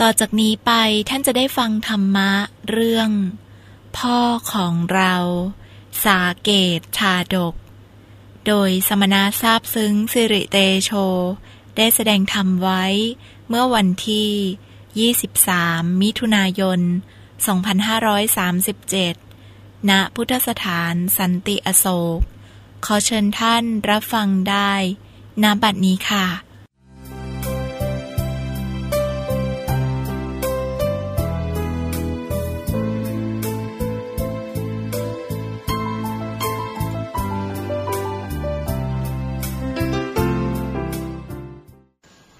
ต่อจากนี้ไปท่านจะได้ฟังธรรมะเรื่อง พ่อของเรา สาเกตชาดก โดยสมณะทราบซึ้งสิริเตโช ได้แสดงธรรมไว้เมื่อวันที่ 23 มิถุนายน 2537 ณ พุทธสถานสันติอโศก ขอเชิญท่านรับฟังได้ณบัดนี้ค่ะ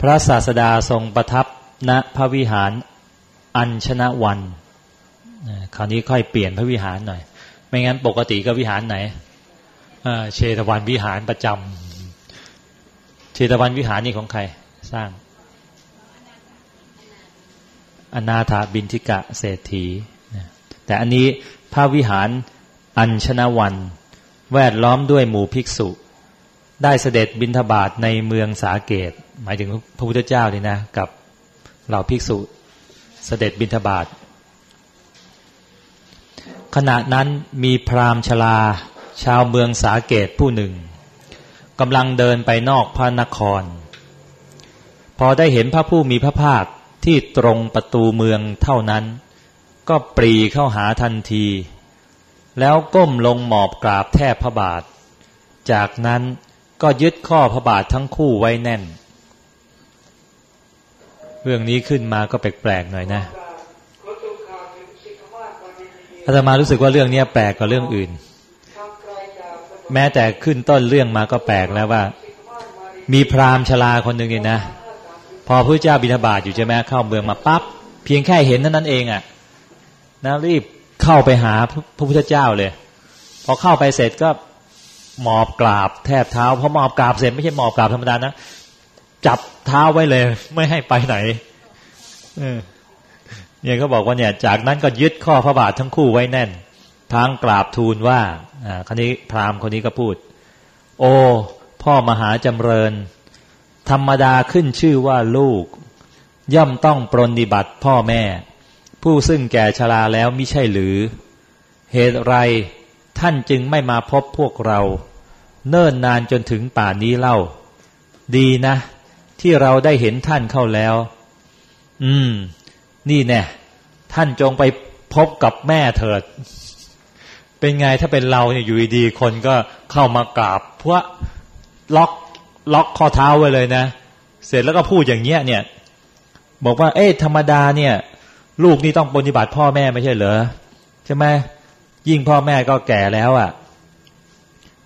พระศาสดาทรงประทับณพระวิหารอัญชนะวันคราวนี้ค่อยเปลี่ยนพระวิหารหน่อย ไม่งั้นปกติก็วิหารไหนเชตวันวิหารประจำเชตวันวิหารนี่ของใครสร้าง อนาถาบินทิกะเศรษฐีแต่อันนี้พระวิหารอัญชนะวัน แวดล้อมด้วยหมู่ภิกษุ ได้เสด็จบินทบาทในเมืองสาเกต หมายถึงพระพุทธเจ้านี่นะ กับเหล่าภิกษุเสด็จบิณฑบาตขณะนั้นมีพราหมณ์ชลา ชาวเมืองสาเกตผู้หนึ่งกำลังเดินไปนอกพระนคร พอได้เห็นพระผู้มีพระภาคที่ตรงประตูเมืองเท่านั้น ก็ปรีเข้าหาทันที แล้วก้มลงหมอบกราบแทบพระบาท จากนั้น ก็ยึดข้อพระบาททั้งคู่ไว้แน่น เรื่องนี้ขึ้นมาก็แปลกๆหน่อยนะอาตมารู้สึกว่าเรื่องนี้แปลกกว่าเรื่องอื่น แม้แต่ขึ้นต้นเรื่องมาก็แปลกแล้วว่า มีพราหมณ์ชลาคนหนึ่งเนี่ยนะ พอพระเจ้าบิณฑบาตอยู่ใช่ไหมเข้าเมืองมาปั๊บเพียงแค่เห็นนั้นเองอะ่ะนะรีบเข้าไปหาพระพุทธเจ้าเลย พอเข้าไปเสร็จก็ หมอบกราบแทบเท้าพอหมอบกราบเสร็จไม่ใช่หมอบกราบธรรมดานะจับเท้าไว้เลย ไม่ให้ไปไหนเนี่ยเขาบอกว่าเนี่ย จากนั้นก็ยึดข้อพระบาททั้งคู่ไว้แน่นทางกราบทูลว่าอ่าคนนี้พราหมณ์คนนี้ก็พูด โอ้พ่อมหาจำเริญ ธรรมดาขึ้นชื่อว่าลูก ย่อมต้องปรนนิบัติพ่อแม่ ผู้ซึ่งแก่ชราแล้วมิใช่หรือ เหตุไรท่านจึงไม่มาพบพวกเรา เนิ่นนานจนถึงป่านนี้เล่า ดีนะ ที่เราได้เห็นท่านเข้าแล้ว อืม นี่แน่ท่านจงไปพบกับแม่เถิด เป็นไงถ้าเป็นเราเนี่ยอยู่ดีคนก็เข้ามากราบเพราะล็อกล็อกข้อเท้าไว้เลยนะ เสร็จแล้วก็พูดอย่างเงี้ยเนี่ย บอกว่า เอ๊ะธรรมดาเนี่ย ลูกนี่ต้องปฏิบัติพ่อแม่ไม่ใช่เหรอใช่ไหมยิ่งพ่อแม่ก็แก่แล้วอะ่ะ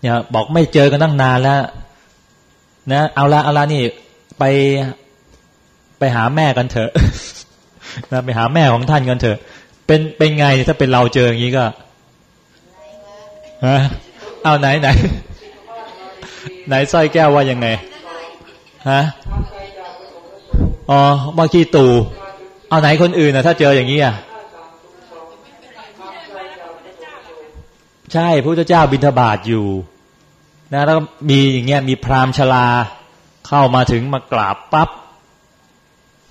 เนี่ยบอกไม่เจอกันตั้งนานแล้ว นะ เอาละเอาละนี่ไปไปหาแม่กันเถอะนะไปหาแม่ของท่านกันเถอะ เป็นเป็นไงถ้าเป็นเราเจออย่างนี้ก็ฮะเอาไหนไหน ไหนสร้อยแก้วว่ายังไงฮะอ๋อเมื่อกี้ตู่เอาไหนคนอื่นนะถ้าเจออย่างนี้อะใช่พระเจ้าบิณฑบาตอยู่ นะแล้วมีอย่างเงี้ยมีพราหมณ์ชลาเข้ามาถึงมากราบปับ๊บ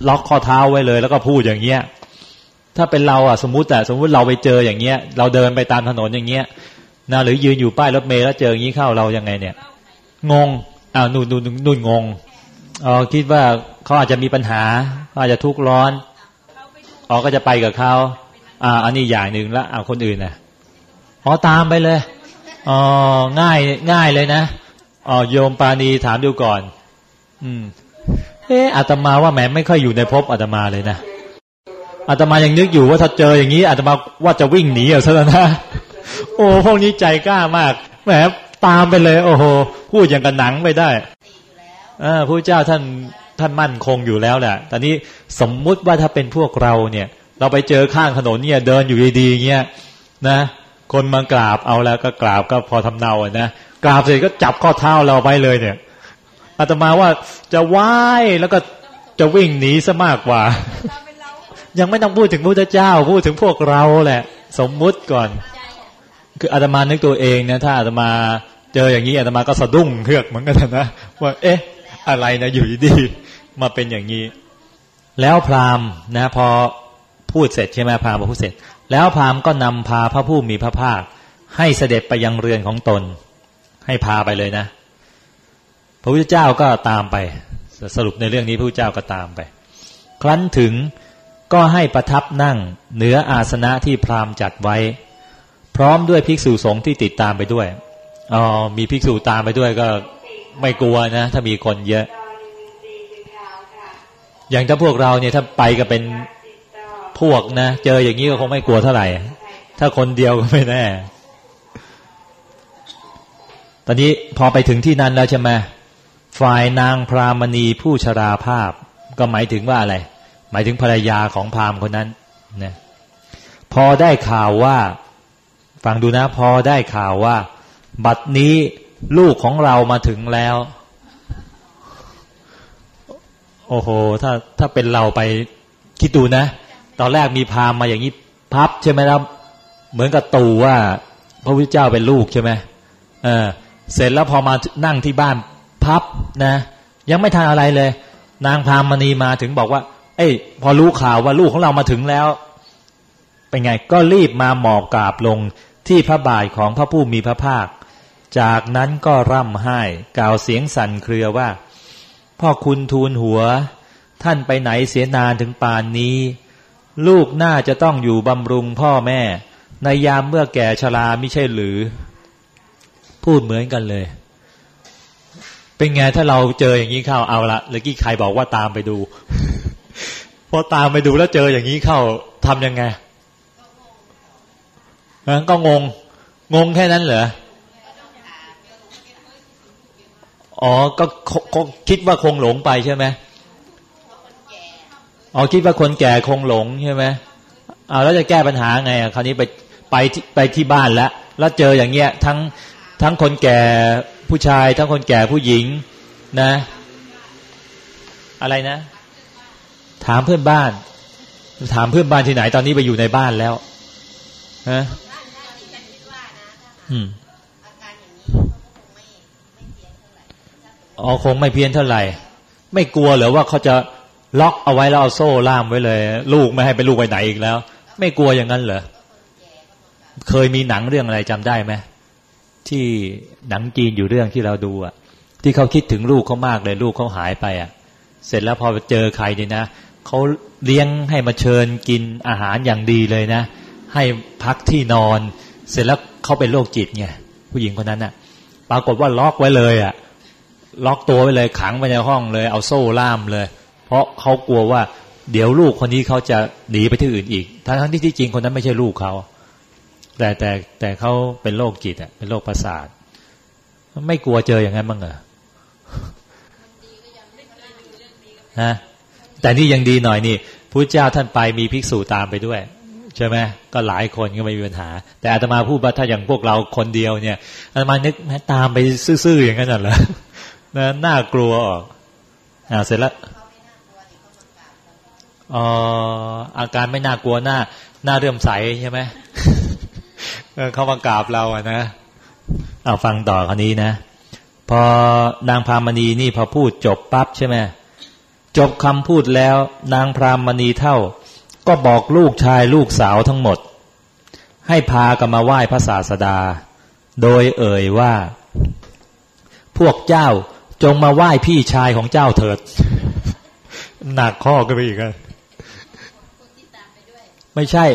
ล็อกข้อเท้าไว้เลย แล้วก็พูดอย่างเงี้ย ถ้าเป็นเราอะสมมติแต่สมมติเราไปเจออย่างเงี้ย เราเดินไปตามถนนอย่างเงี้ยนะหรือยืนอยู่ป้ายรถเมล์แล้วเจออย่างนี้เข้าเรายังไงเนี่ย งงอ้าวนู่นนู่นนู่นงงอ๋อคิดว่าเขาอาจจะมีปัญหาอาจจะทุกข์ร้อนอ๋อก็จะไปกับเขาอ่า อันนี้อย่างหนึ่งละเอาคนอื่นนะอ๋อตามไปเลย อ๋อง่ายง่ายเลยนะอ๋อโยมปานีถามดูก่อน อืม เอออาตมาว่าแหมไม่ค่อยอยู่ในภพอาตมาเลยนะอาตมายังนึกอยู่ว่าถ้าเจออย่างนี้อาตมาว่าจะวิ่งหนีเอาซะแล้วนะโอ้พวกนี้ใจกล้ามากแหมตามไปเลย โอ้โหพูดอย่างกับหนังไปได้อ่าพระเจ้าท่านท่านมั่นคงอยู่แล้วแหละตอนนี้สมมุติว่าถ้าเป็นพวกเราเนี่ย เราไปเจอข้างถนนเนี่ย เดินอยู่ดีๆเงี้ยนะ คนมากราบเอาแล้วก็กราบก็พอทำเนาอะนะกราบเสร็จก็จับข้อเท้าเราไปเลยเนี่ยอาตมาว่าจะไหว้แล้วก็จะวิ่งหนีซะมากกว่า ยังไม่ต้องพูดถึงพระเจ้า พูดถึงพวกเราแหละ สมมุติก่อน คืออาตมานึกตัวเองนะถ้าอาตมาเจออย่างนี้อาตมาก็สะดุ้งเฮือกเหมือนกันนะว่าเอ๊ะ อะไรนะอยู่ดีๆมาเป็นอย่างนี้ แล้วพราหมณ์นะ พอพูดเสร็จใช่ไหมพราหมณ์พอพูดเสร็จ แล้วพราหมณ์ก็นำพาพระผู้มีพระภาค ให้เสด็จไปยังเรือนของตน ให้พาไปเลยนะ พระพุทธเจ้าก็ตามไป สรุปในเรื่องนี้พระพุทธเจ้าก็ตามไป ครั้นถึงก็ให้ประทับนั่งเหนืออาสนะที่พราหมณ์จัดไว้ พร้อมด้วยภิกษุสงฆ์ที่ติดตามไปด้วยอ๋อมีภิกษุตามไปด้วยก็ไม่กลัวนะ ถ้ามีคนเยอะ อย่างถ้าพวกเราเนี่ยถ้าไปก็เป็น พวกนะเจออย่างนี้ก็คงไม่กลัวเท่าไหร่ ถ้าคนเดียวก็ไม่แน่ ตอนนี้พอไปถึงที่นั้นแล้วใช่ไหมฝ่ายนางพรามณีผู้ชราภาพ ก็หมายถึงว่าอะไร หมายถึงภรรยาของพรามคนนั้นนะพอได้ข่าวว่าฟังดูนะ พอได้ข่าวว่า บัดนี้ลูกของเรามาถึงแล้ว โอ้โห ถ้าถ้าเป็นเราไปคิดดูนะ ตอนแรกมีพามมาอย่างนี้พับใช่ไหมครับเหมือนกับตูว่า พระพุทธเจ้าเป็นลูกใช่ไหมเออเสร็จแล้วพอมานั่งที่บ้านพับนะ ยังไม่ทันอะไรเลย นางพามณีมาถึงบอกว่า เอ้ย พอรู้ข่าวว่าลูกของเรามาถึงแล้ว เป็นไงก็รีบมาหมอบกราบลงที่พระบาทของพระผู้มีพระภาค จากนั้นก็ร่ำไห้กล่าวเสียงสั่นเครือว่า พ่อคุณทูลหัว ท่านไปไหนเสียนานถึงป่านนี้ ลูกน่าจะต้องอยู่บำรุงพ่อแม่ ในยามเมื่อแก่ชราไม่ใช่หรือ พูดเหมือนกันเลย เป็นไงถ้าเราเจออย่างนี้เข้าเอาละเมื่อกี้ใครบอกว่าตามไปดู พอตามไปดูแล้วเจออย่างนี้เข้าทำยังไงนั้นก็งง งงแค่นั้นเหรออ๋อก็คิดว่าคงหลงไปใช่ไหม อ๋อคิดว่าคนแก่คงหลงใช่ไหมเอาแล้วจะแก้ปัญหาไงอะคราวนี้ไปไปไปที่บ้านแล้วแล้วเจออย่างเงี้ยทั้งทั้งคนแก่ผู้ชาย ทั้งคนแก่ผู้หญิงนะ อะไรนะ ถามเพื่อนบ้าน ถามเพื่อนบ้านที่ไหนตอนนี้ไปอยู่ในบ้านแล้วฮะอืมอ๋อคงไม่เพี้ยนเท่าไหร่ ไม่กลัวเหรอว่าเขาจะ ล็อกเอาไว้แล้วเอาโซ่ล่ามไว้เลย ลูกไม่ให้ไปลูกไปไหนอีกแล้ว ไม่กลัวอย่างนั้นเหรอเคยมีหนังเรื่องอะไรจำได้ไหมที่หนังจีนอยู่เรื่องที่เราดูอะ ที่เขาคิดถึงลูกเขามากเลยลูกเขาหายไปอะ เสร็จแล้วพอเจอใครนี่นะเขาเลี้ยงให้มาเชิญกินอาหารอย่างดีเลยนะ ให้พักที่นอน เสร็จแล้วเขาเป็นโรคจิตไงผู้หญิงคนนั้นน่ะ ปรากฏว่าล็อกไว้เลยอะ ล็อกตัวไว้เลยขังไว้ในห้องเลย เอาโซ่ล่ามเลย เพราะเขากลัวว่าเดี๋ยวลูกคนนี้เขาจะหนีไปที่อื่นอีก ทั้งที่ที่จริงคนนั้นไม่ใช่ลูกเขา แต่แต่แต่เขาเป็นโรคจิตอะเป็นโรคประสาท ไม่กลัวเจออย่างนั้นบ้างเหรอฮะแต่นี่ยังดีหน่อยนี่พระเจ้าท่านไปมีภิกษุตามไปด้วยใช่ไหมก็หลายคนก็ไม่มีปัญหา แต่อาตมาพูดว่าถ้าอย่างพวกเราคนเดียวเนี่ยอาตมานึกแม้ตามไปซื่อๆอย่างนั้นเหรอนะน่ากลัวออกอ่าเสร็จแล้ว อ๋ออาการไม่น่ากลัวหน้า หน้าเรื่มใสใช่ไหมเขามากราบเราอะนะเอาฟังต่อคนนี้นะ พอนางพามณีนี่พอพูดจบปั๊บใช่ไหมจบคำพูดแล้ว นางพรามณีเท่า ก็บอกลูกชายลูกสาวทั้งหมด ให้พากันมาไหว้พระศาสดา โดยเอ่ยว่า พวกเจ้าจงมาไหว้พี่ชายของเจ้าเถิด หนักข้อก็ไปอีกอะ ไม่ใช่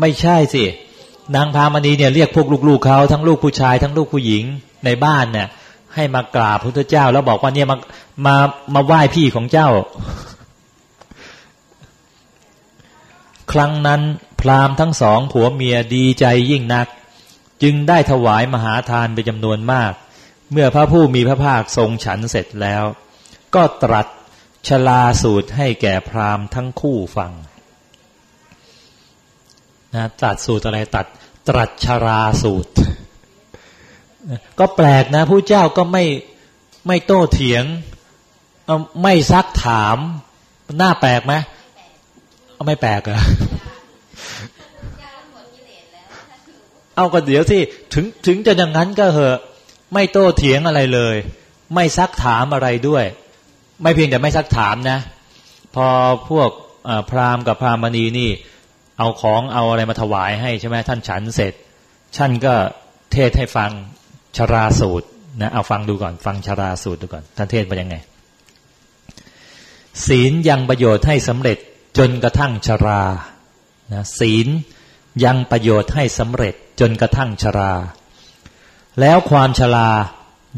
ไม่ใช่สิ นางพามณีเนี่ยเรียกพวกลูกๆเขาทั้งลูกผู้ชายทั้งลูกผู้หญิงในบ้านเนี่ยให้มากราบพระพุทธเจ้า แล้วบอกว่าเนี่ยมามามาไหว้พี่ของเจ้า ครั้งนั้นพราหมณ์ทั้งสองผัวเมียดีใจยิ่งนัก จึงได้ถวายมหาทานไปจำนวนมาก เมื่อพระผู้มีพระภาคทรงฉันเสร็จแล้ว ก็ตรัสชลาสูตรให้แก่พราหมณ์ทั้งคู่ฟัง นะตรัสสูตรอะไรตัดตรัชราสูตร ก็แปลกนะผู้เจ้าก็ไม่ไม่โต้เถียง ไม่ซักถามหน้าแปลกไหมไม่แปลกอะเอาก็เดี๋ยวที่ถึงถึงจะอย่างนั้นก็เหอะ ไม่โต้เถียงอะไรเลย ไม่ซักถามอะไรด้วย ไม่เพียงแต่ไม่ซักถามนะ พอพวกพราหมณ์กับพราหมณีนี่ เอาของเอาอะไรมาถวายให้ใช่ไหมท่านฉันเสร็จท่านก็เทศให้ฟังชราสูตรนะเอาฟังดูก่อน ฟังชราสูตรดูก่อนท่านเทศไปยังไง ศีลยังประโยชน์ให้สำเร็จจนกระทั่งชรานะศีลยังประโยชน์ให้สำเร็จจนกระทั่งชรา แล้วความชรา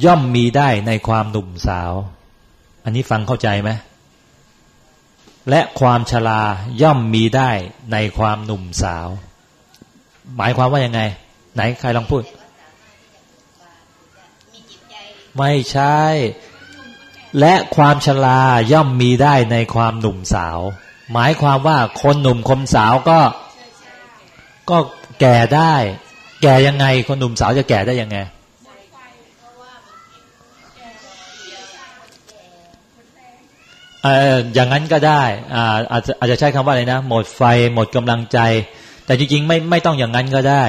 ย่อมมีได้ในความหนุ่มสาว อันนี้ฟังเข้าใจไหม และความชราย่อมมีได้ในความหนุ่มสาว หมายความว่ายังไง ไหนใครลองพูด ไม่ใช่ และความชราย่อมมีได้ในความหนุ่มสาว หมายความว่าคนหนุ่มคนสาวก็ ก็แก่ได้ แก่ยังไง คนหนุ่มสาวจะแก่ได้ยังไง อย่างนั้นก็ได้อาอาจจะอาจจะใช้คำว่าอะไรนะ หมดไฟหมดกำลังใจ แต่จริงๆไม่ไม่ต้องอย่างนั้นก็ได้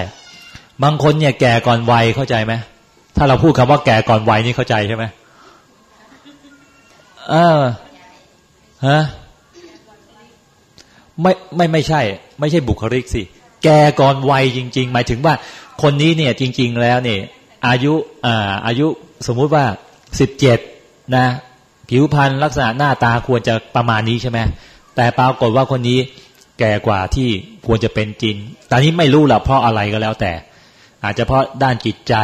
บางคนเนี่ยแก่ก่อนวัยเข้าใจไหมถ้าเราพูดคำว่าแก่ก่อนวัยนี่เข้าใจใช่ไหมเออฮะไม่ไม่ไม่ใช่ ไม่ใช่บุคลิกสิแก่ก่อนวัยจริง ๆ หมายถึงว่า คนนี้เนี่ยจริง ๆ แล้วเนี่ยอายุอ่าอายุสมมุติว่าสิบเจ็ดนะ ผิวพรรณลักษณะหน้าตาควรจะประมาณนี้ใช่ไหมแต่ปรากฏว่าคนนี้แก่กว่าที่ควรจะเป็นจริง ตอนนี้ไม่รู้หรอกเพราะอะไรก็แล้วแต่ อาจจะเพราะด้านจิตใจ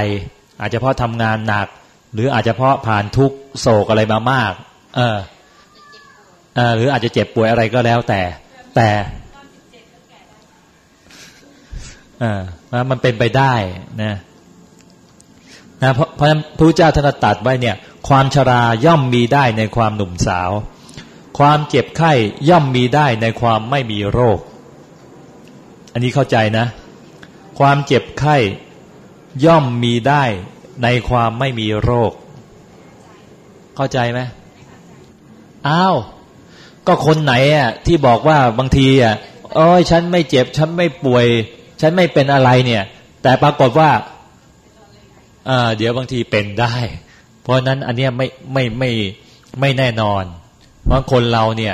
อาจจะเพราะทำงานหนัก หรืออาจจะเพราะผ่านทุกโศกอะไรมามาก เออเออหรืออาจจะเจ็บป่วยอะไรก็แล้วแต่ แต่เออมันเป็นไปได้นะนะเพราะเพราะพระเจ้าท่านตัดไว้เนี่ย ความชราย่อมมีได้ในความหนุ่มสาว ความเจ็บไข้ย่อมมีได้ในความไม่มีโรค อันนี้เข้าใจนะ ความเจ็บไข้ย่อมมีได้ในความไม่มีโรค เข้าใจไหมอ้าวก็คนไหนอะที่บอกว่าบางทีอะโอ้ยฉันไม่เจ็บ ฉันไม่ป่วย ฉันไม่เป็นอะไรเนี่ย แต่ปรากฏว่าเดี๋ยวบางทีเป็นได้ เพราะนั้นอันเนี้ยไม่ไม่ไม่ไม่แน่นอนบางคนเราเนี่ย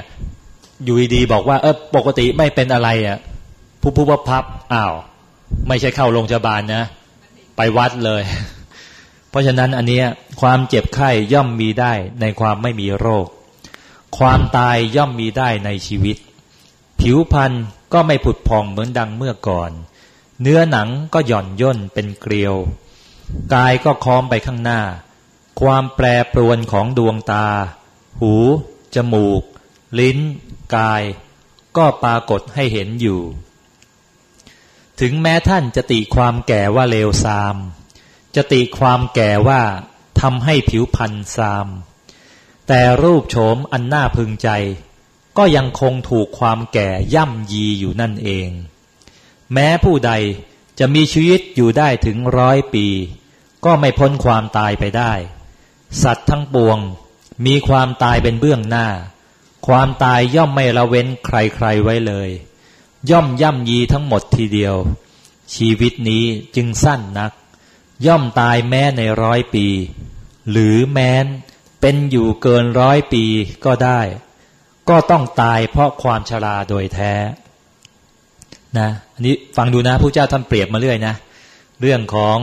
อยู่ดีบอกว่า เออปกติไม่เป็นอะไรอะผู้ผู้ว่าพับอ้าว ไม่ใช่เข้าโรงพยาบาลนะ ไปวัดเลย เพราะฉะนั้นอันเนี้ยความเจ็บไข้ย่อมมีได้ในความไม่มีโรค ความตายย่อมมีได้ในชีวิต ผิวพรรณก็ไม่ผุดพองเหมือนดังเมื่อก่อน เนื้อหนังก็หย่อนย่นเป็นเกลียว กายก็ค้อมไปข้างหน้า ความแปรปรวนของดวงตา หู จมูก ลิ้น กาย ก็ปรากฏให้เห็นอยู่ ถึงแม้ท่านจะติความแก่ว่าเลวทราม จะติความแก่ว่าทำให้ผิวพันซาม แต่รูปโฉมอันน่าพึงใจ ก็ยังคงถูกความแก่ย่ำยีอยู่นั่นเอง แม้ผู้ใดจะมีชีวิตอยู่ได้ถึงร้อยปี ก็ไม่พ้นความตายไปได้ สัตว์ทั้งปวง มีความตายเป็นเบื้องหน้า ความตายย่อมไม่ละเว้นใครๆไว้เลย ย่อมย่ำยีทั้งหมดทีเดียว ชีวิตนี้จึงสั้นนัก ย่อมตายแม้ในร้อยปี หรือแม้นเป็นอยู่เกินร้อยปีก็ได้ ก็ต้องตายเพราะความชราโดยแท้นะอันนี้ฟังดูนะพระเจ้าท่านเปรียบมาเรื่อยนะ เรื่องของ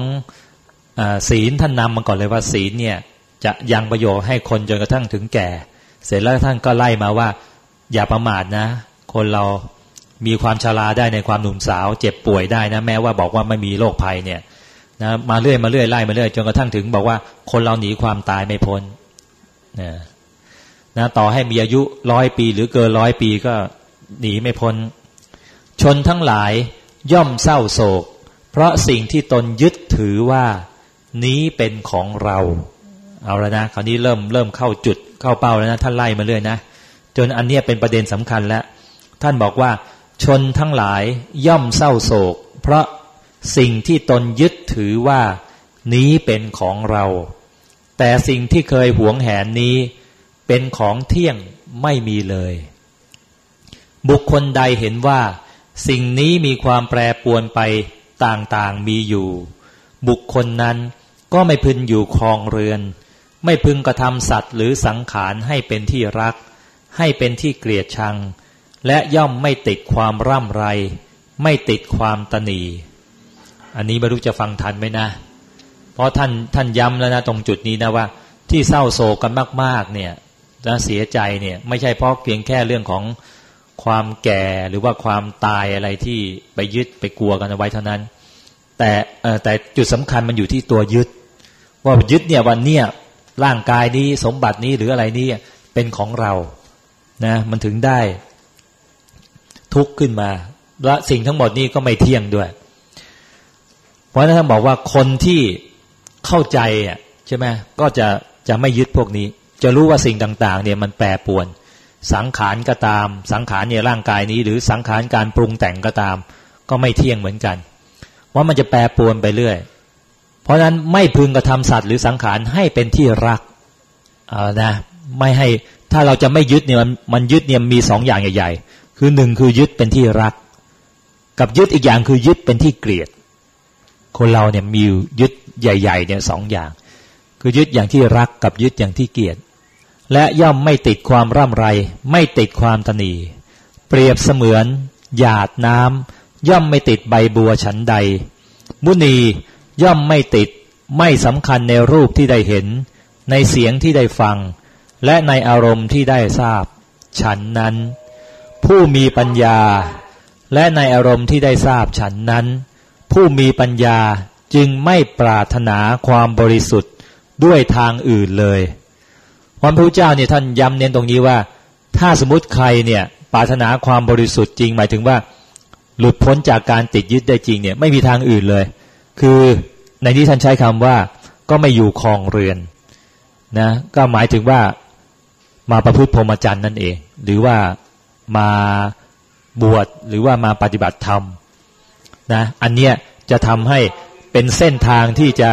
อศีลท่านนำมาก่อนเลยว่าศีลเนี่ย จะยังประโยชน์ให้คนจนกระทั่งถึงแก่ เสร็จแล้วท่านก็ไล่มาว่า อย่าประมาทนะ คนเรามีความชราได้ในความหนุ่มสาว เจ็บป่วยได้นะ แม้ว่าบอกว่าไม่มีโรคภัยเนี่ยนะมาเรื่อยมาเรื่อยไล่มาเรื่อยจนกระทั่งถึง บอกว่าคนเราหนีความตายไม่พ้นนะนะต่อให้มีอายุร้อยปีหรือเกินร้อยปีก็หนีไม่พ้น ชนทั้งหลายย่อมเศร้าโศก เพราะสิ่งที่ตนยึดถือว่านี้เป็นของเรา เอาแล้วนะคราวนี้เริ่มเริ่มเข้าจุดเข้าเป้าแล้วนะท่านไล่มาเรื่อยนะจนอันนี้เป็นประเด็นสำคัญแล้ว ท่านบอกว่าชนทั้งหลายย่อมเศร้าโศก เพราะสิ่งที่ตนยึดถือว่านี้เป็นของเรา แต่สิ่งที่เคยหวงแหนนี้ เป็นของเที่ยงไม่มีเลย บุคคลใดเห็นว่า สิ่งนี้มีความแปรปวนไปต่างๆมีอยู่ บุคคลนั้นก็ไม่พึงอยู่คลองเรือน ไม่พึงกระทำสัตว์หรือสังขารให้เป็นที่รัก ให้เป็นที่เกลียดชัง และย่อมไม่ติดความร่ำไร ไม่ติดความตนีอันนี้ไม่รู้จะฟังทันไหมนะ เพราะท่านท่านย้ำแล้วนะตรงจุดนี้นะว่า ที่เศร้าโศกกันมาก ๆ เนี่ยจะเสียใจเนี่ยไม่ใช่เพราะเพียงแค่เรื่องของความแก่หรือว่าความตายอะไรที่ไปยึดไปกลัวกันเอาไว้เท่านั้น แต่แต่จุดสำคัญมันอยู่ที่ตัวยึด ว่ายึดเนี่ยวันเนี้ย ร่างกายนี้สมบัตินี้หรืออะไรนี้เป็นของเรานะมันถึงได้ ทุกข์ขึ้นมา และสิ่งทั้งหมดนี้ก็ไม่เที่ยงด้วย เพราะนั้นท่านบอกว่าคนที่เข้าใจอะใช่ไหมก็จะจะไม่ยึดพวกนี้ จะรู้ว่าสิ่งต่าง ๆ เนี่ยมันแปรปวน สังขารก็ตาม สังขารเนี่ยร่างกายนี้ หรือสังขารการปรุงแต่งก็ตาม ก็ไม่เที่ยงเหมือนกัน ว่ามันจะแปรปวนไปเรื่อย ราะนั้นไม่พึงกระทำสัตว์หรือสังขารให้เป็นที่รักเอานะไม่ให้ถ้าเราจะไม่ยึดเนี่ยมันมันยึดเนี่ยมีสองอย่างใหญ่ๆ คือหนึ่งคือยึดเป็นที่รัก กับยึดอีกอย่างคือยึดเป็นที่เกลียด คนเราเนี่ยมียึดใหญ่ ๆเนี่ยสองอย่าง คือยึดอย่างที่รักกับยึดอย่างที่เกลียด และย่อมไม่ติดความร่ำไร ไม่ติดความตนี เปรียบเสมือน หยาดน้ำย่อมไม่ติดใบบัวฉันใด มุนี ย่อมไม่ติดไม่สำคัญในรูปที่ได้เห็น ในเสียงที่ได้ฟัง และในอารมณ์ที่ได้ทราบ ฉันนั้น ผู้มีปัญญา และในอารมณ์ที่ได้ทราบฉันนั้น ผู้มีปัญญาจึงไม่ปรารถนาความบริสุทธิ์ด้วยทางอื่นเลยพระพุทธเจ้าเนี่ยท่านย้ำเน้นตรงนี้ว่า ถ้าสมมติใครเนี่ยปรารถนาความบริสุทธิ์จริงหมายถึงว่า หลุดพ้นจากการติดยึดได้จริงเนี่ยไม่มีทางอื่นเลย คือในที่ท่านใช้คำว่า ก็ไม่อยู่คลองเรือนนะก็หมายถึงว่ามาประพฤติพรหมจรรย์นั่นเอง หรือว่ามาบวชหรือว่ามาปฏิบัติธรรมนะอันเนี้ยจะทำให้เป็นเส้นทางที่จะ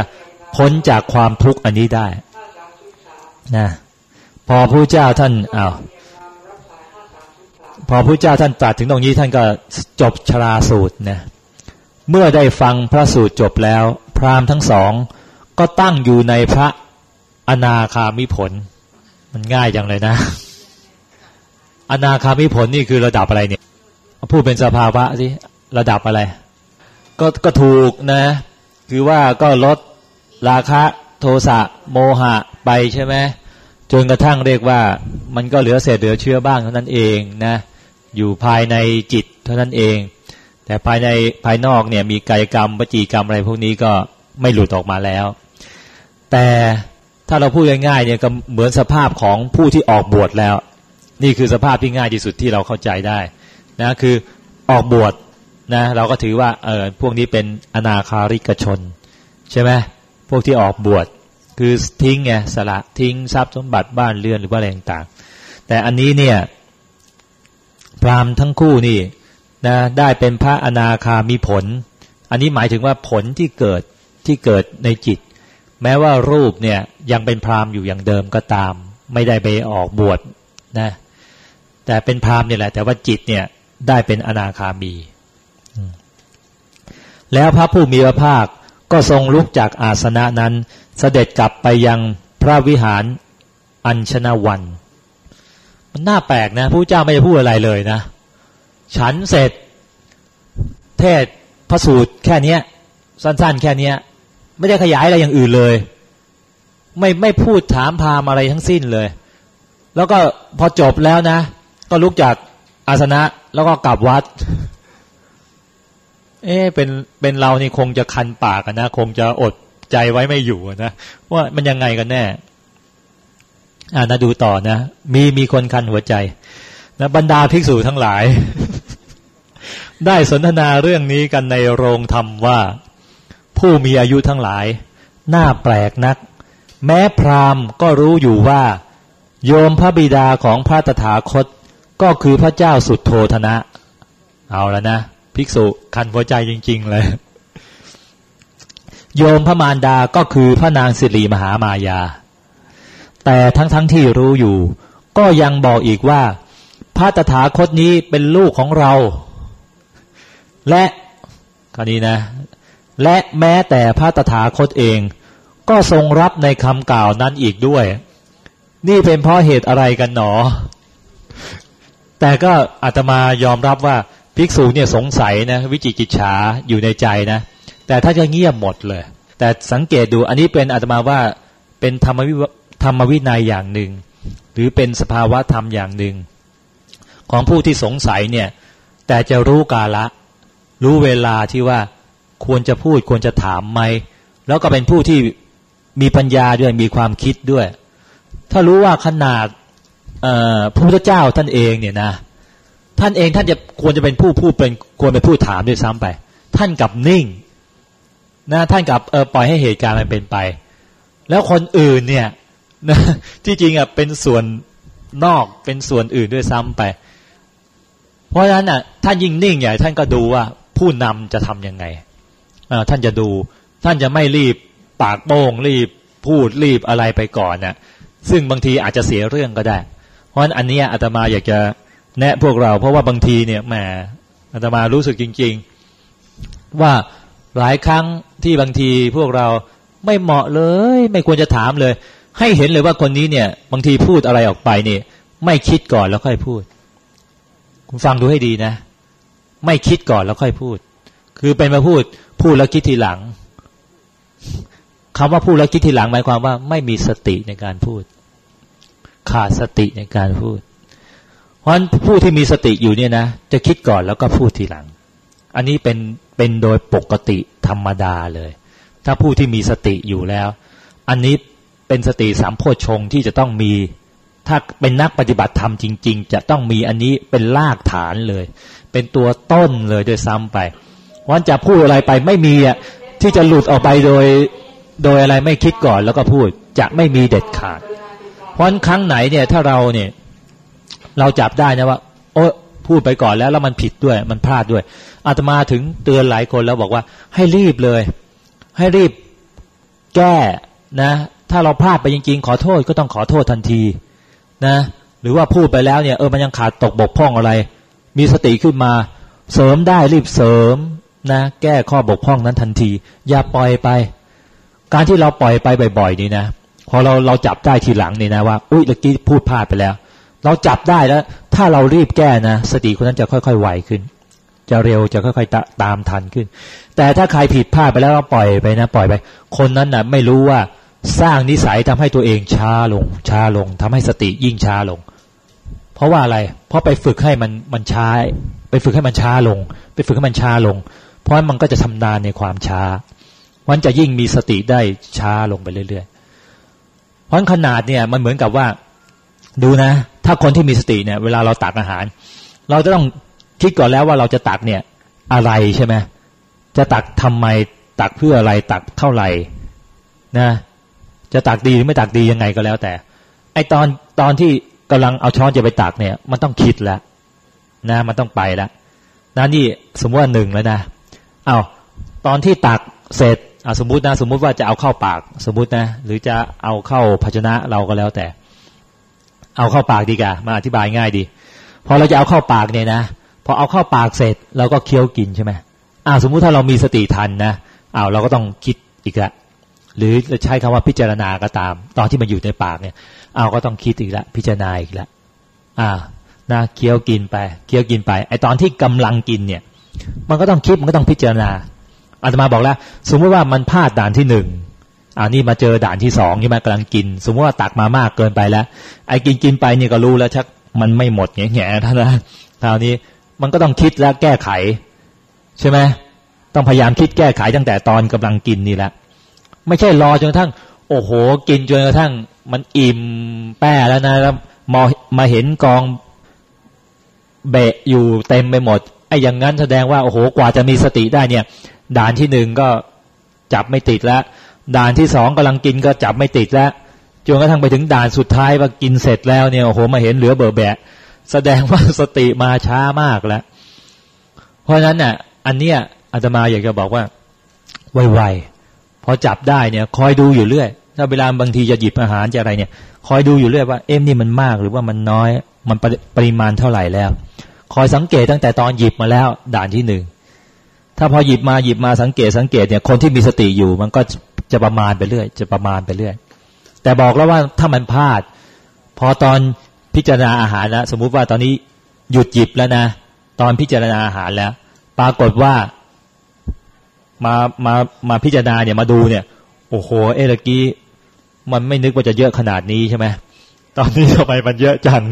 พ้นจากความทุกข์อันนี้ได้นะพอพระเจ้าท่านอา้าวพอพระเจ้าท่านตรัสถึงตรงนี้ท่านก็จบชราสูตรนะ เมื่อได้ฟังพระสูตรจบแล้ว พราหมณ์ทั้งสอง ก็ตั้งอยู่ในพระอนาคามิผล มันง่ายจังเลยนะ อนาคามิผลนี่คือระดับอะไรเนี่ยพูดเป็นสภาวะสิระดับอะไร ก็ก็ถูกนะ คือว่าก็ลดราคะโทสะโมหะไปใช่ไหมจนกระทั่งเรียกว่า มันก็เหลือเศษเหลือเชื่อบ้างเท่านั้นเองนะ อยู่ภายในจิตเท่านั้นเอง แต่ภายในภายนอกเนี่ยมีกายกรรมปจีกรรมอะไรพวกนี้ก็ไม่หลุดออกมาแล้ว แต่ถ้าเราพูดง่ายๆเนี่ยก็เหมือนสภาพของผู้ที่ออกบวชแล้ว นี่คือสภาพที่ง่ายที่สุดที่เราเข้าใจได้นะคือออกบวชนะเราก็ถือว่าเออพวกนี้เป็นอนาคาริกชน ใช่ไหมพวกที่ออกบวชคือทิ้งไงสละทิ้งทรัพย์สมบัติบ้านเรือนหรือว่าอะไรต่างๆแต่อันนี้เนี่ยพรามทั้งคู่นี่ นะได้เป็นพระอนาคามีผล อันนี้หมายถึงว่าผลที่เกิดที่เกิดในจิต แม้ว่ารูปเนี่ยยังเป็นพรามอยู่อย่างเดิมก็ตาม ไม่ได้ไปออกบวชนะแต่เป็นพรามเนี่ยแหละ แต่ว่าจิตเนี่ยได้เป็นอนาคามี แล้วพระผู้มีพระภาคก็ทรงลุกจากอาสนะนั้น เสด็จกลับไปยังพระวิหารอัญชนาวัน มันน่าแปลกนะผู้เจ้าไม่ได้พูดอะไรเลยนะ ฉันเสร็จ เทศพระสูตรแค่นี้สั้น ๆ แค่นี้ไม่ได้ขยายอะไรอย่างอื่นเลย ไม่ไม่พูดถามพามอะไรทั้งสิ้นเลย แล้วก็พอจบแล้วนะ ก็ลุกจากอาสนะแล้วก็กลับวัด เอ๊เป็นเป็นเรานี่คงจะคันปากนะ คงจะอดใจไว้ไม่อยู่นะว่ามันยังไงกันแน่อ่านะดูต่อนะ มีมีคนคันหัวใจนะบรรดาภิกษุทั้งหลาย ได้สนทนาเรื่องนี้กันในโรงธรรมว่า ผู้มีอายุทั้งหลาย น่าแปลกนัก แม้พราหมณ์ก็รู้อยู่ว่า โยมพระบิดาของพระตถาคตก็คือพระเจ้าสุดโทธนะ เอาแล้วนะ ภิกษุคันหัวใจจริง ๆ เลย โยมพระมารดาก็คือพระนางสิริมหามายา แต่ทั้งๆทที่รู้อยู่ ก็ยังบอกอีกว่า พระตถาคตนี้เป็นลูกของเรา และคราวนี้นะ และแม้แต่พระตถาคตเอง ก็ทรงรับในคำกล่าวนั้นอีกด้วย นี่เป็นเพราะเหตุอะไรกันหนอ แต่ก็อาตมายอมรับว่าภิกษุเนี่ยสงสัยนะวิจิกิจฉาอยู่ในใจนะ แต่ถ้าจะเงียบหมดเลย แต่สังเกตดูอันนี้เป็นอาตมาว่าเป็นธรรมวิธรรมวินัยอย่างหนึ่ง หรือเป็นสภาวะธรรมอย่างหนึ่ง ของผู้ที่สงสัยเนี่ย แต่จะรู้กาละ รู้เวลาที่ว่าควรจะพูดควรจะถามไหมแล้วก็เป็นผู้ที่มีปัญญาด้วยมีความคิดด้วย ถ้ารู้ว่าขนาดพระพุทธเจ้าท่านเองเนี่ยนะ ท่านเองท่านจะควรจะเป็นผู้พูดเป็นควรเป็นผู้ถามด้วยซ้ำไป ท่านกับนิ่งนะท่านกับเออปล่อยให้เหตุการณ์มันเป็นไป แล้วคนอื่นเนี่ยนะที่จริงอะเป็นส่วนนอกเป็นส่วนอื่นด้วยซ้ำไป เพราะฉะนั้นอะท่านยิ่งนิ่งใหญ่ท่านก็ดูว่า ผู้นำจะทํำยังไงท่านจะดู ท่านจะไม่รีบปากโป้งรีบพูดรีบอะไรไปก่อนนะ่ะซึ่งบางทีอาจจะเสียเรื่องก็ได้ เพราะฉะนั้นอันนี้อาตมาอยากจะแนะพวกเรา เพราะว่าบางทีเนี่ยแหมอาตมารู้สึกจริง ๆ ว่าหลายครั้งที่บางทีพวกเราไม่เหมาะเลย ไม่ควรจะถามเลย ให้เห็นเลยว่าคนนี้เนี่ย บางทีพูดอะไรออกไปเนี่ยไม่คิดก่อนแล้วค่อยพูด คุณฟังดูให้ดีนะ ไม่คิดก่อนแล้วค่อยพูด คือเป็นมาพูดพูดแล้วคิดทีหลังคำว่าพูดแล้วคิดทีหลังหมายความว่า ไม่มีสติในการพูด ขาดสติในการพูด เพราะฉะนั้นผู้ที่มีสติอยู่เนี่ยนะจะคิดก่อนแล้วก็พูดทีหลัง อันนี้เป็นเป็นโดยปกติธรรมดาเลย ถ้าผู้ที่มีสติอยู่แล้ว อันนี้เป็นสติสามโพชงที่จะต้องมี ถ้าเป็นนักปฏิบัติธรรมจริง ๆ จะต้องมีอันนี้เป็นรากฐานเลย เป็นตัวต้นเลยโดยซ้ำไปวันจะพูดอะไรไปไม่มีอะที่จะหลุดออกไปโดยโดยอะไรไม่คิดก่อนแล้วก็พูดจะไม่มีเด็ดขาด เพราะครั้งไหนเนี่ยถ้าเราเนี่ยเราจับได้นะว่า โอ้พูดไปก่อนแล้วแล้วมันผิดด้วยมันพลาดด้วยอาตมาถึงเตือนหลายคนแล้วบอกว่าให้รีบเลย ให้รีบแก้นะ ถ้าเราพลาดไปจริง ๆ ขอโทษก็ต้องขอโทษทันที นะ หรือว่าพูดไปแล้วเนี่ยเออมันยังขาดตกบกพร่องอะไร มีสติขึ้นมาเสริมได้รีบเสริมนะ แก้ข้อบกพร่องนั้นทันที อย่าปล่อยไป การที่เราปล่อยไปบ่อย ๆ นี่นะพอเราเราจับได้ทีหลังนี่นะว่าอุ้ยเมื่อกี้พูดพลาดไปแล้ว เราจับได้แล้ว ถ้าเรารีบแก้นะสติคนนั้นจะค่อยๆไวขึ้น จะเร็วจะค่อยๆตามทันขึ้น แต่ถ้าใครผิดพลาดไปแล้วเราปล่อยไปนะ ปล่อยไป คนนั้นนะ่ะ ไม่รู้ว่า สร้างนิสัยทำให้ตัวเองช้าลง ช้าลงทำให้สติยิ่งช้าลง เพราะว่าอะไร เพราะไปฝึกให้มันมันช้า ไปฝึกให้มันช้าลง ไปฝึกให้มันช้าลง เพราะมันก็จะชำนาญในความช้ามันจะยิ่งมีสติได้ช้าลงไปเรื่อยๆเพราะขนาดเนี่ยมันเหมือนกับว่า ดูนะ ถ้าคนที่มีสติเนี่ยเวลาเราตักอาหาร เราจะต้องคิดก่อนแล้วว่าเราจะตักเนี่ยอะไรใช่ไหมจะตักทำไมตักเพื่ออะไรตักเท่าไหร่นะ จะตักดีหรือไม่ตักดียังไงก็แล้วแต่ ไอตอนตอนที่กำลังเอาช้อนจะไปตักเนี่ย มันต้องคิดแล้วนะมันต้องไปแล้วนะนี่สมมติว่าหนึ่งแล้วนะเอาตอนที่ตักเสร็จเอาสมมตินะสมมุติว่าจะเอาเข้าปากสมมุตินะ หรือจะเอาเข้าภาชนะเราก็แล้วแต่ เอาเข้าปากดีกว่ามาอธิบายง่ายดีพอเราจะเอาเข้าปากเนี่ยนะพอเอาเข้าปากเสร็จเราก็เคี้ยวกินใช่ไหมอ่าสมมุติถ้าเรามีสติทันนะอ้าวเราก็ต้องคิดอีกละ หรือจะใช้คำว่าพิจารณาก็ตาม ตอนที่มันอยู่ในปากเนี่ย เอาก็ต้องคิดอีกละพิจารณาอีกละอ่านะเคี้ยวกินไปเคี้ยวกินไปไอตอนที่กำลังกินเนี่ย มันก็ต้องคิดมันก็ต้องพิจารณาอาตมาบอกแล้ว สมมติว่ามันพลาดด่านที่หนึ่งอ่านี่มาเจอด่านที่สองใช่ไหมกำลังกิน สมมติว่าตักมามากเกินไปแล้ว ไอ้กินกินไปเนี่ยก็รู้แล้วชักมันไม่หมดแง่แง่ท่านนะคราวนี้มันก็ต้องคิดแล้วแก้ไข ใช่ไหมต้องพยายามคิดแก้ไขตั้งแต่ตอนกำลังกินนี่แหละ ไม่ใช่รอจนกระทั่ง โอ้โห กินจนกระทั่ง มันอิ่มแป้แล้วนะแล้วมามาเห็นกองเบะอยู่เต็มไปหมดไอ้อย่างนั้นแสดงว่าโอ้โหกว่าจะมีสติได้เนี่ย ด่านที่หนึ่งก็จับไม่ติดแล้ว ด่านที่สองกำลังกินก็จับไม่ติดแล้วจนกระทั่งไปถึงด่านสุดท้ายว่ากินเสร็จแล้วเนี่ยโอ้โหมาเห็นเหลือเบอร์แบะ แสดงว่าสติมาช้ามากแล้ว เพราะฉะนั้นเนี่ยอันเนี้ยอาตมาอยากจะบอกว่า ไวๆ พอจับได้เนี่ย คอยดูอยู่เรื่อย ถ้าเวลาบางทีจะหยิบอาหารจะอะไรเนี่ย คอยดูอยู่เรื่อยว่าเอ็มนี่มันมากหรือว่ามันน้อย มันปริมาณเท่าไหร่แล้ว คอยสังเกตตั้งแต่ตอนหยิบมาแล้ว ด่านที่หนึ่งถ้าพอหยิบมาหยิบมาสังเกตสังเกตเนี่ยคนที่มีสติอยู่ มันก็จะประมาณไปเรื่อย จะประมาณไปเรื่อย แต่บอกแล้วว่าถ้ามันพลาด พอตอนพิจารณาอาหารนะสมมุติว่าตอนนี้หยุดจิบแล้วนะ ตอนพิจารณาอาหารแล้ว ปรากฏว่า มามามาพิจารณาเนี่ยมาดูเนี่ย โอ้โหเอเรกี้มันไม่นึกว่าจะเยอะขนาดนี้ใช่ไหมตอนนี้ทำไมมันเยอะจัง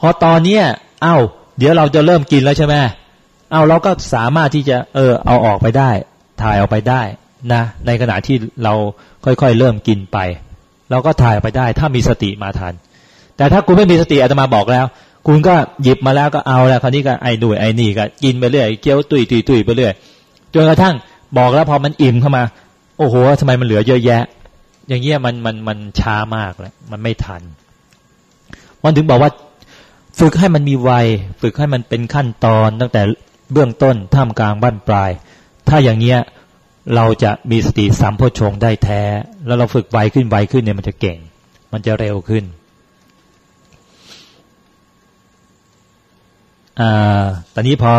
พอตอนเนี้ยเอ้า เดี๋ยวเราจะเริ่มกินแล้วใช่ไหมเอาเราก็สามารถที่จะเออเอาออกไปได้ ถ่ายออกไปได้นะ ในขณะที่เราค่อยๆเริ่มกินไป เราก็ถ่ายไปได้ ถ้ามีสติมาทัน แต่ถ้าคุณไม่มีสติอาตมาบอกแล้ว คุณก็หยิบมาแล้วก็เอาแล้วคราวนี้ก็ไอ้ด้วยไอ้นี่ก็กินไปเรื่อยเคี้ยวตุยตุยตุยไปเรื่อย จนกระทั่งบอกแล้วพอมันอิ่มเข้ามา โอ้โหทำไมมันเหลือเยอะแยะ อย่างเงี้ยมันมันมันช้ามากเลยมันไม่ทัน มันถึงบอกว่า ฝึกให้มันมีวัย ฝึกให้มันเป็นขั้นตอนตั้งแต่เบื้องต้นท่ามกลางบ้านปลาย ถ้าอย่างเงี้ยเราจะมีสติสัมโพชงได้แท้ แล้วเราฝึกไวขึ้นไวขึ้นเนี่ยมันจะเก่ง มันจะเร็วขึ้นอ่าตอนนี้พอ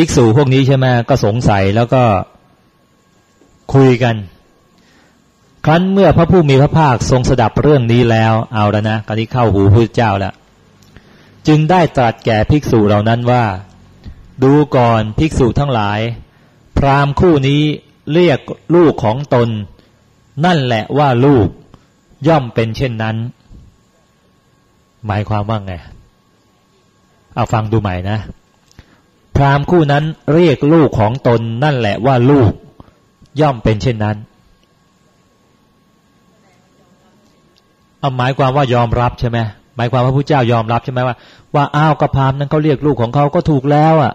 ภิกษุพวกนี้ใช่ไหมก็สงสัยแล้วก็คุยกัน ครั้นเมื่อพระผู้มีพระภาคทรงสดับเรื่องนี้แล้วเอาแล้วนะคราวนี้เข้าหูพระเจ้าแล้วจึงได้ตรัสแก่ภิกษุเหล่านั้นว่า ดูก่อนภิกษุทั้งหลาย พราหมณ์คู่นี้เรียกลูกของตน นั่นแหละว่าลูกย่อมเป็นเช่นนั้น หมายความว่าไง เอาฟังดูใหม่นะ พราหมณ์คู่นั้นเรียกลูกของตนนั่นแหละว่าลูก ย่อมเป็นเช่นนั้นเอาหมายความว่ายอมรับใช่ไหมหมายความว่าพระเจ้ายอมรับใช่ไหมว่าว่าอ้าวก็พามนั้นเขาเรียกลูกของเขาก็ถูกแล้วอะ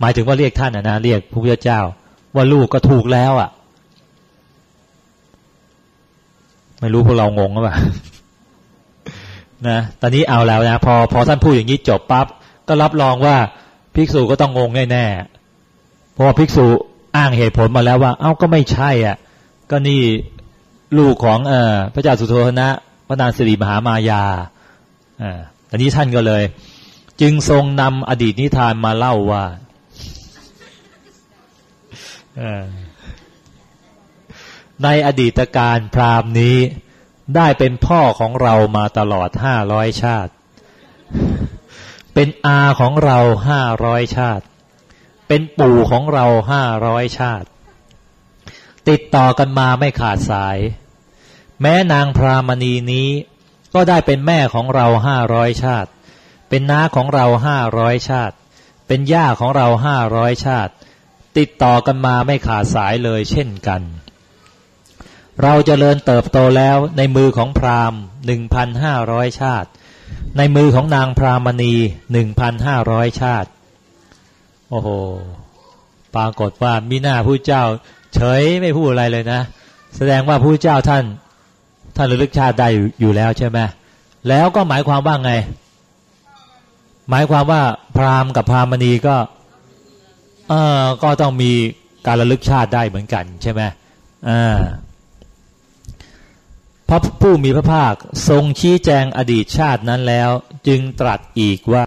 หมายถึงว่าเรียกท่านนะเรียกพระพุทธเจ้า ว่าลูกก็ถูกแล้วอะ ไม่รู้พวกเรางงหรือเปล่านะตอนนี้เอาแล้วนะพอพอท่านพูดอย่างนี้จบปั๊บก็รับรองว่า ภิกษุก็ต้องงงแน่ๆเพราะว่าภิกษุอ้างเหตุผลมาแล้วว่า เอ้าก็ไม่ใช่อะ ก็นี่ลูกของเออพระเจ้าสุโธทนะ พระนางสิริมหามายาอ่าอันนี้ท่านก็เลย จึงทรงนำอดีตนิทานมาเล่าว่าในอดีตการพราหมณ์นี้ได้เป็นพ่อของเรามาตลอดห้าร้อยชาติ เป็นอาของเราห้าร้อยชาติ เป็นปู่ของเราห้าร้อยชาติ ติดต่อกันมาไม่ขาดสาย แม้นางพรามณีนี้ก็ได้เป็นแม่ของเราห้าร้อยชาติ เป็นน้าของเราห้าร้อยชาติ เป็นย่าของเราห้าร้อยชาติ ติดต่อกันมาไม่ขาดสายเลยเช่นกัน เราจเจริญเติบโตแล้วในมือของพราหมณ์หนึ่งพันห้าร้อยชาติ ในมือของนางพรามณีหนึ่งพันห้าร้อยชาติ โอ้โห ปรากฏว่ามิหน้าผู้เจ้า เฉยไม่พูดอะไรเลยนะ แสดงว่าผู้เจ้าท่าน ท่านระลึกชาติได้อยู่แล้วใช่ไหมแล้วก็หมายความว่าไง หมายความว่าพรามกับพรามณีก็ เออก็ต้องมีการระลึกชาติได้เหมือนกันใช่ไหมอ่า พระผู้มีพระภาคทรงชี้แจงอดีตชาตินั้นแล้ว จึงตรัสอีกว่า